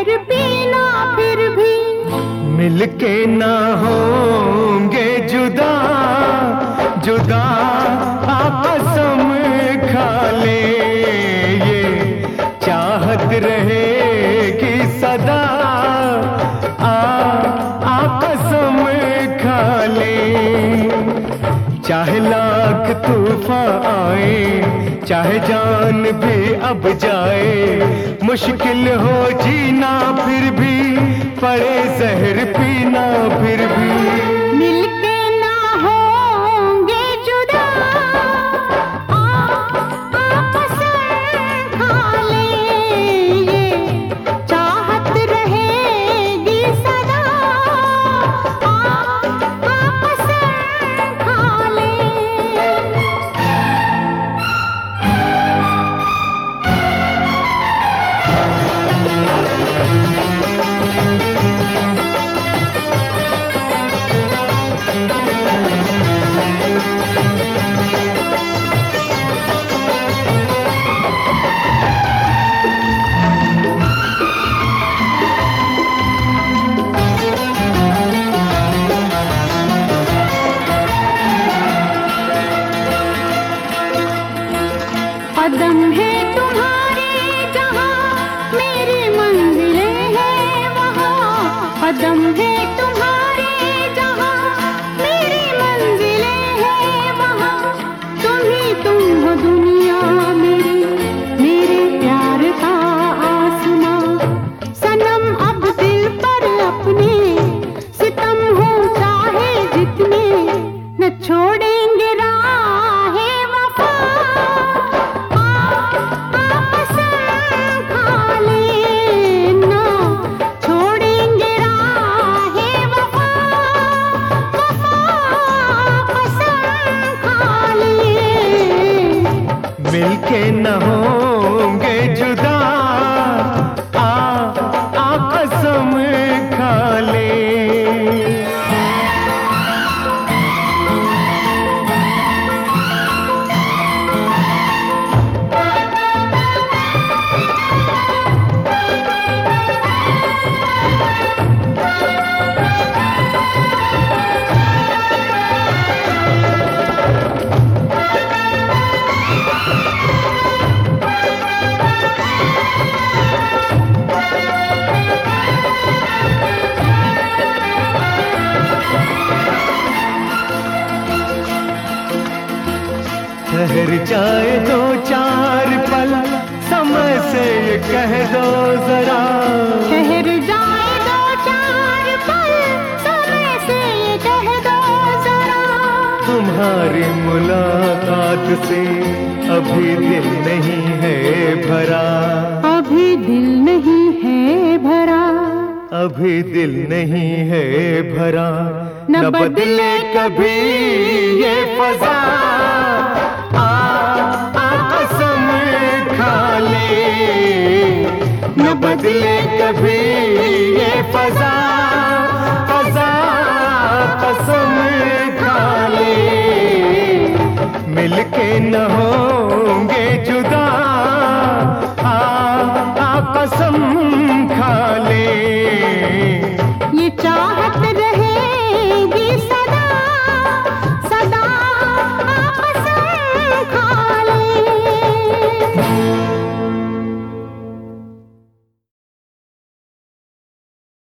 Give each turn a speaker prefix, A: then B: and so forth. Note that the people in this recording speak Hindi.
A: जहर पीना फिर भी। मिलके ना होंगे जुदा जुदा आप कसम खा ले ये चाहत रहे कि सदा आ आप कसम खा ले। चाहे लाख तूफ़ान आए चाहे जान भी अब जाए मुश्किल हो जीना फिर भी पड़े जहर पीना फिर
B: कदम है तुम्हारे जहाँ मेरी हैं वहाँ कदम है
A: मिलके न होंगे जुदा। ठहर जाए दो चार पल समय से ये कह दो जरा।
B: ठहर जाए दो चार पल समय से ये कह दो जरा।
A: तुम्हारी मुलाकात से अभी दिल नहीं है भरा।
B: अभी दिल नहीं है भरा।
A: अभी दिल नहीं है भरा।
B: न
A: न बदले कभी ये फजा बदले कभी ये फजा फजा कसम खा मिलके न